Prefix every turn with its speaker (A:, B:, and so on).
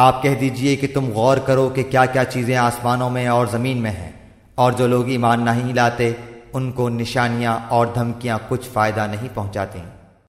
A: آپ کہہ دیجیے کہ تم غور کرو کہ کیا کیا چیزیں آسمانوں میں اور زمین میں ہیں، اور جو لوگ ایمان نہیں لاتے، ان کو نشانیاں اور دھمکیاں کچھ فائدہ نہیں پہنچاتی